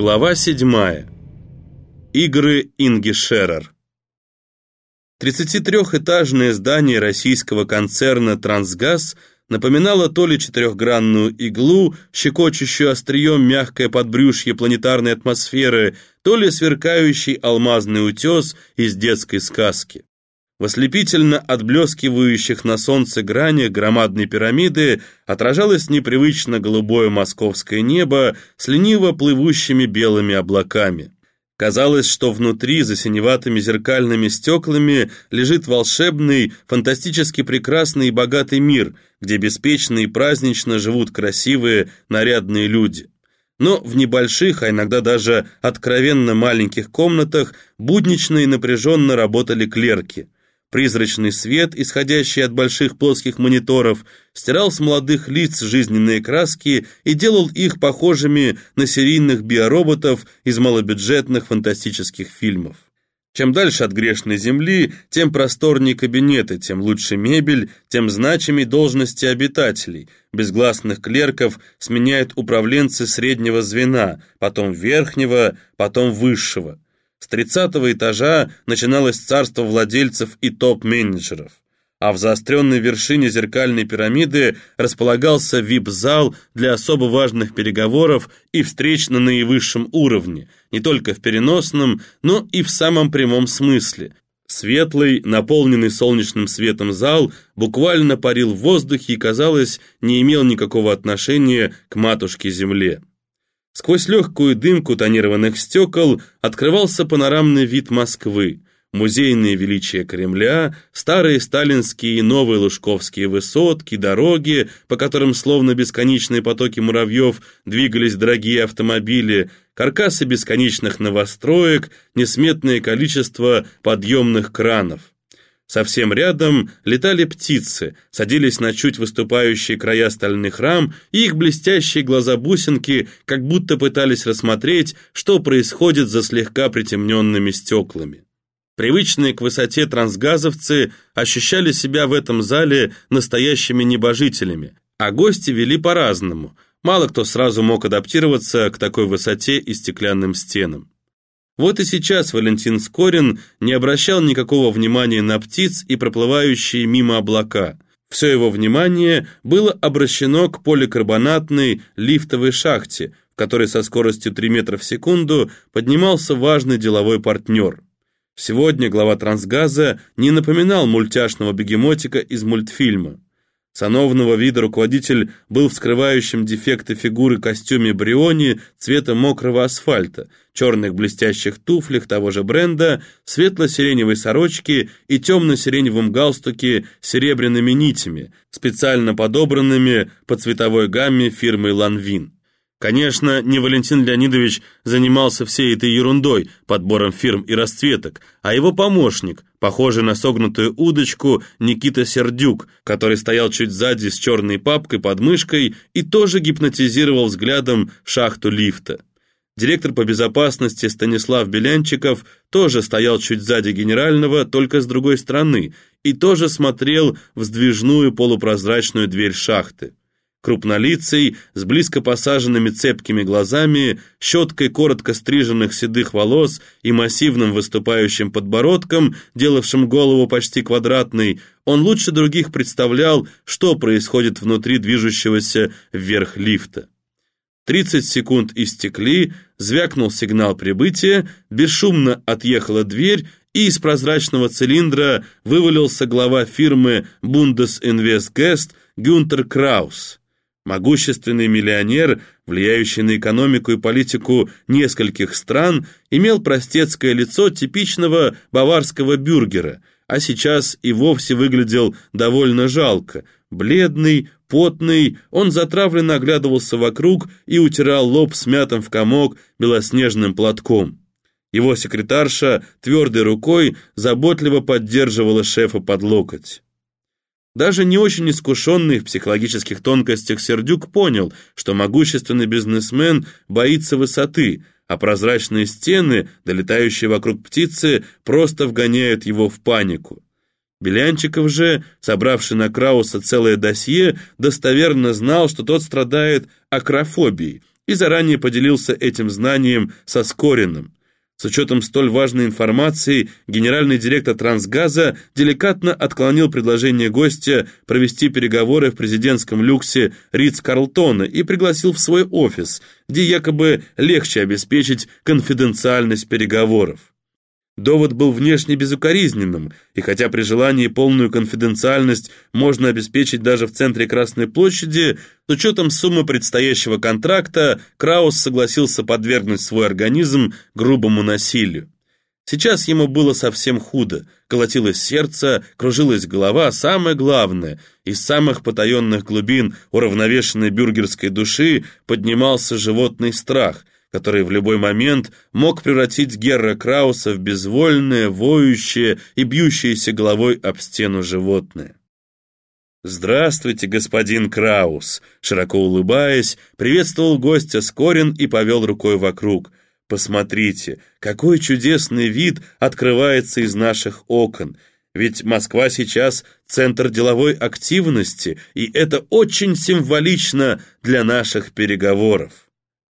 Глава 7. Игры Инги Шерер. 33-этажное здание российского концерна «Трансгаз» напоминало то ли четырехгранную иглу, щекочущую острием мягкое подбрюшье планетарной атмосферы, то ли сверкающий алмазный утес из детской сказки. В ослепительно отблескивающих на солнце гранях громадной пирамиды отражалось непривычно голубое московское небо с лениво плывущими белыми облаками. Казалось, что внутри, за синеватыми зеркальными стеклами, лежит волшебный, фантастически прекрасный и богатый мир, где беспечно и празднично живут красивые, нарядные люди. Но в небольших, а иногда даже откровенно маленьких комнатах буднично и напряженно работали клерки – Призрачный свет, исходящий от больших плоских мониторов, стирал с молодых лиц жизненные краски и делал их похожими на серийных биороботов из малобюджетных фантастических фильмов. Чем дальше от грешной земли, тем просторнее кабинеты, тем лучше мебель, тем значимее должности обитателей. Безгласных клерков сменяют управленцы среднего звена, потом верхнего, потом высшего. С тридцатого этажа начиналось царство владельцев и топ-менеджеров, а в заостренной вершине зеркальной пирамиды располагался вип-зал для особо важных переговоров и встреч на наивысшем уровне, не только в переносном, но и в самом прямом смысле. Светлый, наполненный солнечным светом зал буквально парил в воздухе и, казалось, не имел никакого отношения к матушке-земле. Сквозь легкую дымку тонированных стекол открывался панорамный вид Москвы, музейные величия Кремля, старые сталинские и новые лужковские высотки, дороги, по которым словно бесконечные потоки муравьев двигались дорогие автомобили, каркасы бесконечных новостроек, несметное количество подъемных кранов. Совсем рядом летали птицы, садились на чуть выступающие края стальных рам, и их блестящие глаза-бусинки как будто пытались рассмотреть, что происходит за слегка притемненными стеклами. Привычные к высоте трансгазовцы ощущали себя в этом зале настоящими небожителями, а гости вели по-разному. Мало кто сразу мог адаптироваться к такой высоте и стеклянным стенам. Вот и сейчас Валентин Скорин не обращал никакого внимания на птиц и проплывающие мимо облака. Все его внимание было обращено к поликарбонатной лифтовой шахте, в которой со скоростью 3 метра в секунду поднимался важный деловой партнер. Сегодня глава трансгаза не напоминал мультяшного бегемотика из мультфильма. Сановного вида руководитель был в скрывающем дефекты фигуры костюме Бриони цвета мокрого асфальта, черных блестящих туфлях того же бренда, светло-сиреневой сорочке и темно-сиреневом галстуке с серебряными нитями, специально подобранными по цветовой гамме фирмы «Ланвин». Конечно, не Валентин Леонидович занимался всей этой ерундой, подбором фирм и расцветок, а его помощник, похожий на согнутую удочку Никита Сердюк, который стоял чуть сзади с черной папкой под мышкой и тоже гипнотизировал взглядом шахту лифта. Директор по безопасности Станислав Белянчиков тоже стоял чуть сзади генерального, только с другой стороны, и тоже смотрел в сдвижную полупрозрачную дверь шахты крупнолицей, с близко посаженными цепкими глазами, щеткой коротко стриженных седых волос и массивным выступающим подбородком, делавшим голову почти квадратной, он лучше других представлял, что происходит внутри движущегося вверх лифта. 30 секунд истекли, звякнул сигнал прибытия, бесшумно отъехала дверь, и из прозрачного цилиндра вывалился глава фирмы Bundesinvestgest Гюнтер Краус. Могущественный миллионер, влияющий на экономику и политику нескольких стран, имел простецкое лицо типичного баварского бюргера, а сейчас и вовсе выглядел довольно жалко. Бледный, потный, он затравленно оглядывался вокруг и утирал лоб смятым в комок белоснежным платком. Его секретарша твердой рукой заботливо поддерживала шефа под локоть. Даже не очень искушенный в психологических тонкостях Сердюк понял, что могущественный бизнесмен боится высоты, а прозрачные стены, долетающие вокруг птицы, просто вгоняют его в панику. Белянчиков же, собравший на Крауса целое досье, достоверно знал, что тот страдает акрофобией, и заранее поделился этим знанием со Скориным. С учетом столь важной информации, генеральный директор «Трансгаза» деликатно отклонил предложение гостя провести переговоры в президентском люксе Ридс-Карлтона и пригласил в свой офис, где якобы легче обеспечить конфиденциальность переговоров. Довод был внешне безукоризненным, и хотя при желании полную конфиденциальность можно обеспечить даже в центре Красной площади, с учетом суммы предстоящего контракта, Краус согласился подвергнуть свой организм грубому насилию. Сейчас ему было совсем худо, колотилось сердце, кружилась голова, самое главное, из самых потаенных глубин уравновешенной бюргерской души поднимался животный страх – который в любой момент мог превратить Герра Крауса в безвольное, воющее и бьющееся головой об стену животное. «Здравствуйте, господин Краус!» Широко улыбаясь, приветствовал гостя Скорин и повел рукой вокруг. «Посмотрите, какой чудесный вид открывается из наших окон! Ведь Москва сейчас центр деловой активности, и это очень символично для наших переговоров!»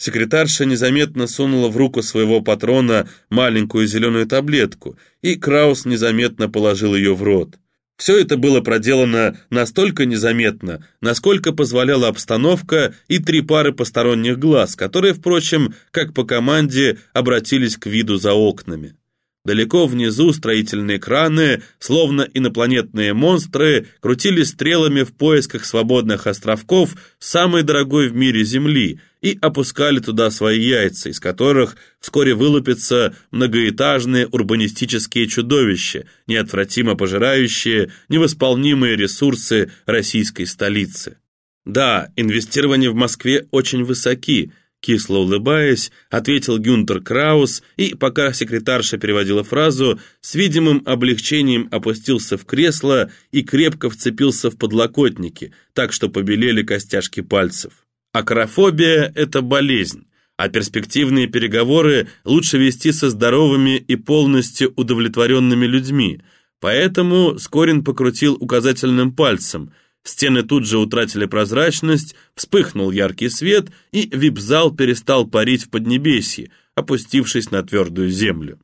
Секретарша незаметно сунула в руку своего патрона маленькую зеленую таблетку, и Краус незаметно положил ее в рот. Все это было проделано настолько незаметно, насколько позволяла обстановка и три пары посторонних глаз, которые, впрочем, как по команде, обратились к виду за окнами. Далеко внизу строительные краны, словно инопланетные монстры, крутили стрелами в поисках свободных островков самой дорогой в мире Земли и опускали туда свои яйца, из которых вскоре вылупятся многоэтажные урбанистические чудовища, неотвратимо пожирающие невосполнимые ресурсы российской столицы. Да, инвестирования в Москве очень высоки, Кисло улыбаясь, ответил Гюнтер Краус и, пока секретарша переводила фразу, с видимым облегчением опустился в кресло и крепко вцепился в подлокотники, так что побелели костяшки пальцев. Акрофобия – это болезнь, а перспективные переговоры лучше вести со здоровыми и полностью удовлетворенными людьми, поэтому Скорин покрутил указательным пальцем – Стены тут же утратили прозрачность, вспыхнул яркий свет, и вип-зал перестал парить в Поднебесье, опустившись на твердую землю.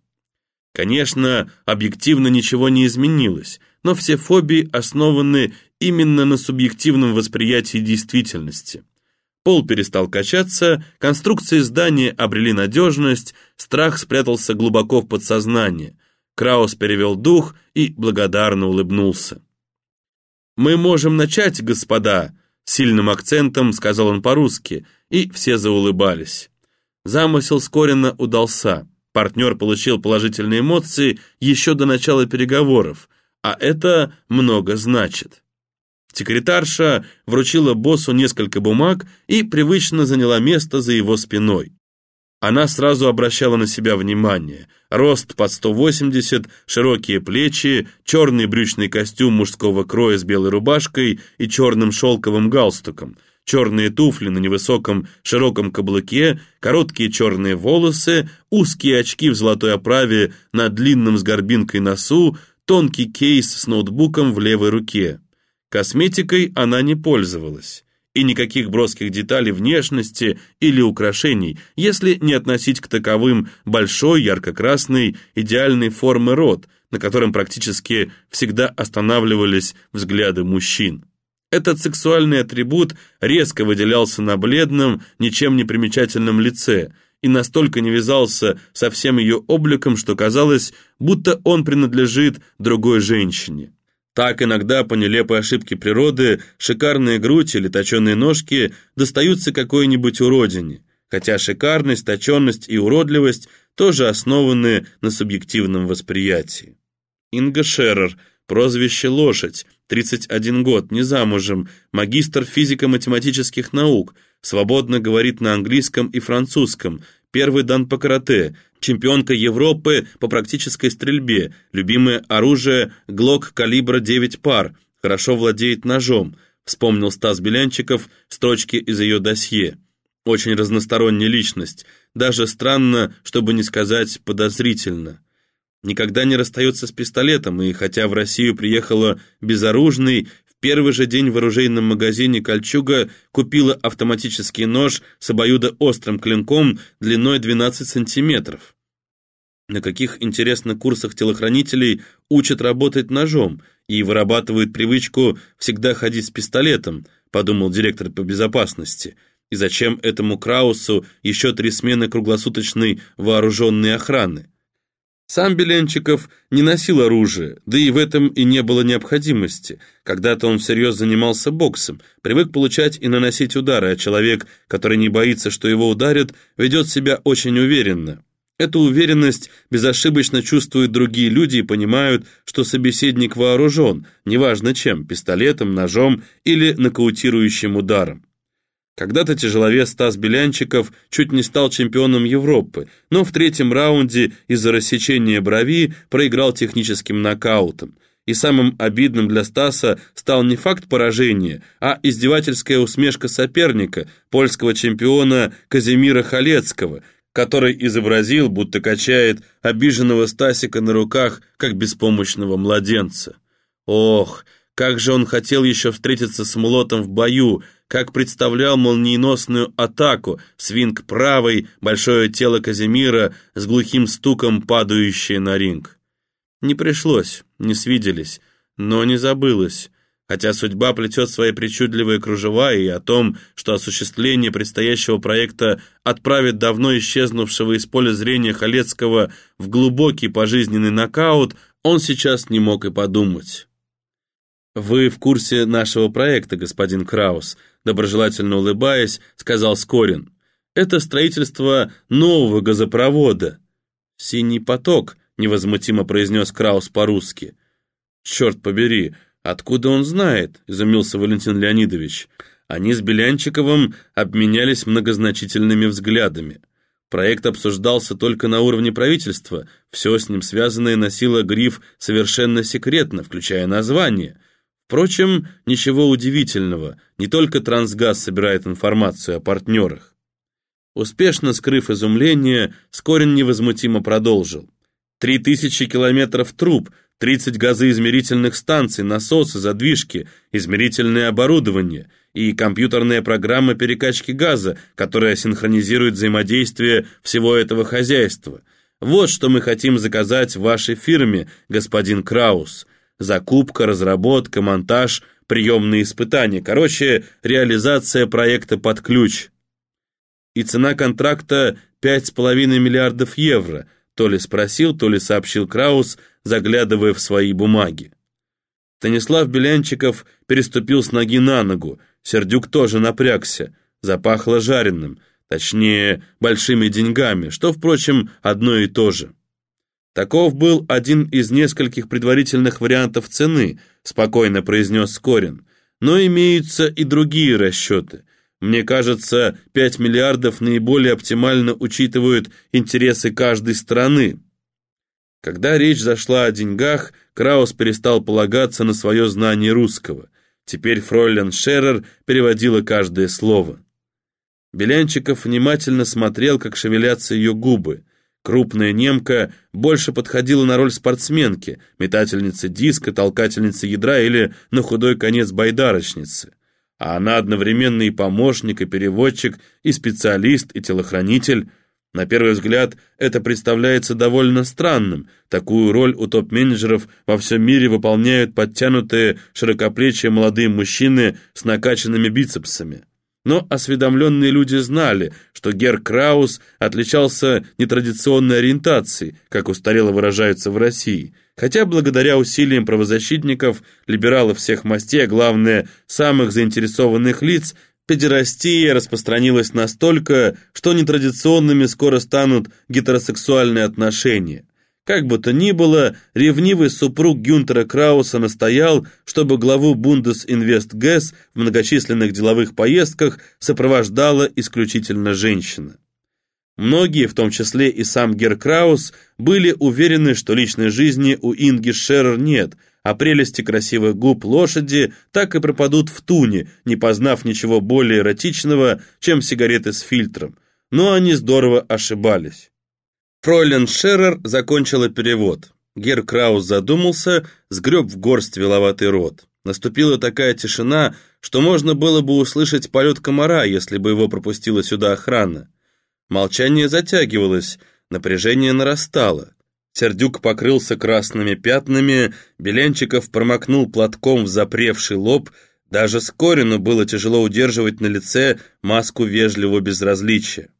Конечно, объективно ничего не изменилось, но все фобии основаны именно на субъективном восприятии действительности. Пол перестал качаться, конструкции здания обрели надежность, страх спрятался глубоко в подсознание. Краус перевел дух и благодарно улыбнулся. «Мы можем начать, господа», — сильным акцентом сказал он по-русски, и все заулыбались. Замысел Скорина удался. Партнер получил положительные эмоции еще до начала переговоров, а это много значит. Секретарша вручила боссу несколько бумаг и привычно заняла место за его спиной. Она сразу обращала на себя внимание. Рост под 180, широкие плечи, черный брючный костюм мужского кроя с белой рубашкой и черным шелковым галстуком, черные туфли на невысоком широком каблуке, короткие черные волосы, узкие очки в золотой оправе на длинном с горбинкой носу, тонкий кейс с ноутбуком в левой руке. Косметикой она не пользовалась и никаких броских деталей внешности или украшений, если не относить к таковым большой, ярко-красный, идеальной формы рот, на котором практически всегда останавливались взгляды мужчин. Этот сексуальный атрибут резко выделялся на бледном, ничем не примечательном лице и настолько не вязался со всем ее обликом, что казалось, будто он принадлежит другой женщине. Так иногда по нелепой ошибке природы шикарные грудь или точеные ножки достаются какой-нибудь уродине, хотя шикарность, точенность и уродливость тоже основаны на субъективном восприятии. Инга Шерер, прозвище «Лошадь», 31 год, не замужем, магистр физико-математических наук, свободно говорит на английском и французском, первый дан по карате, чемпионка Европы по практической стрельбе, любимое оружие ГЛОК калибра 9 пар, хорошо владеет ножом, вспомнил Стас Белянчиков строчки из ее досье. Очень разносторонняя личность, даже странно, чтобы не сказать подозрительно. Никогда не расстается с пистолетом, и хотя в Россию приехала безоружной, первый же день в оружейном магазине «Кольчуга» купила автоматический нож с обоюдоострым клинком длиной 12 сантиметров. На каких, интересно, курсах телохранителей учат работать ножом и вырабатывают привычку всегда ходить с пистолетом, подумал директор по безопасности. И зачем этому Краусу еще три смены круглосуточной вооруженной охраны? Сам Беленчиков не носил оружие, да и в этом и не было необходимости. Когда-то он всерьез занимался боксом, привык получать и наносить удары, а человек, который не боится, что его ударят, ведет себя очень уверенно. Эту уверенность безошибочно чувствуют другие люди и понимают, что собеседник вооружен, неважно чем, пистолетом, ножом или нокаутирующим ударом. Когда-то тяжеловес Стас Белянчиков чуть не стал чемпионом Европы, но в третьем раунде из-за рассечения брови проиграл техническим нокаутом. И самым обидным для Стаса стал не факт поражения, а издевательская усмешка соперника, польского чемпиона Казимира Халецкого, который изобразил, будто качает обиженного Стасика на руках, как беспомощного младенца. Ох, как же он хотел еще встретиться с Млотом в бою, как представлял молниеносную атаку, свинг правой, большое тело Казимира с глухим стуком, падающее на ринг. Не пришлось, не свиделись, но не забылось. Хотя судьба плетет свои причудливые кружева, и о том, что осуществление предстоящего проекта отправит давно исчезнувшего из поля зрения Халецкого в глубокий пожизненный нокаут, он сейчас не мог и подумать. «Вы в курсе нашего проекта, господин Краус», доброжелательно улыбаясь, сказал Скорин. «Это строительство нового газопровода». «Синий поток», невозмутимо произнес Краус по-русски. «Черт побери, «Откуда он знает?» – изумился Валентин Леонидович. Они с Белянчиковым обменялись многозначительными взглядами. Проект обсуждался только на уровне правительства, все с ним связанное носило гриф «совершенно секретно», включая название. Впрочем, ничего удивительного, не только Трансгаз собирает информацию о партнерах. Успешно скрыв изумление, Скорин невозмутимо продолжил. «Три тысячи километров труб – 30 газоизмерительных станций, насосы, задвижки, измерительное оборудование и компьютерная программа перекачки газа, которая синхронизирует взаимодействие всего этого хозяйства. Вот что мы хотим заказать в вашей фирме, господин Краус. Закупка, разработка, монтаж, приемные испытания. Короче, реализация проекта под ключ. И цена контракта 5,5 миллиардов евро – то ли спросил, то ли сообщил Краус, заглядывая в свои бумаги. Станислав Белянчиков переступил с ноги на ногу, Сердюк тоже напрягся, запахло жареным, точнее, большими деньгами, что, впрочем, одно и то же. Таков был один из нескольких предварительных вариантов цены, спокойно произнес Скорин, но имеются и другие расчеты – мне кажется, 5 миллиардов наиболее оптимально учитывают интересы каждой страны. Когда речь зашла о деньгах, Краус перестал полагаться на свое знание русского. Теперь фройлен Шеррер переводила каждое слово. Белянчиков внимательно смотрел, как шевелятся ее губы. Крупная немка больше подходила на роль спортсменки, метательницы диска, толкательницы ядра или, на худой конец, байдарочницы а она одновременно и помощник, и переводчик, и специалист, и телохранитель. На первый взгляд это представляется довольно странным. Такую роль у топ-менеджеров во всем мире выполняют подтянутые, широкоплечие молодые мужчины с накачанными бицепсами. Но осведомленные люди знали, что Гер Краус отличался нетрадиционной ориентацией, как устарело выражаются в России – Хотя благодаря усилиям правозащитников, либералов всех мастей, а главное, самых заинтересованных лиц, педерастия распространилась настолько, что нетрадиционными скоро станут гетеросексуальные отношения. Как бы то ни было, ревнивый супруг Гюнтера Крауса настоял, чтобы главу Бундесинвестгэс в многочисленных деловых поездках сопровождала исключительно женщина. Многие, в том числе и сам Гер Краус, были уверены, что личной жизни у Инги Шерер нет, а прелести красивых губ лошади так и пропадут в туне, не познав ничего более эротичного, чем сигареты с фильтром. Но они здорово ошибались. Фройлен Шерер закончила перевод. Гер Краус задумался, сгреб в горсть виловатый рот. Наступила такая тишина, что можно было бы услышать полет комара, если бы его пропустила сюда охрана. Молчание затягивалось, напряжение нарастало. Сердюк покрылся красными пятнами, Беленчиков промокнул платком в запревший лоб, даже Скорину было тяжело удерживать на лице маску вежливого безразличия.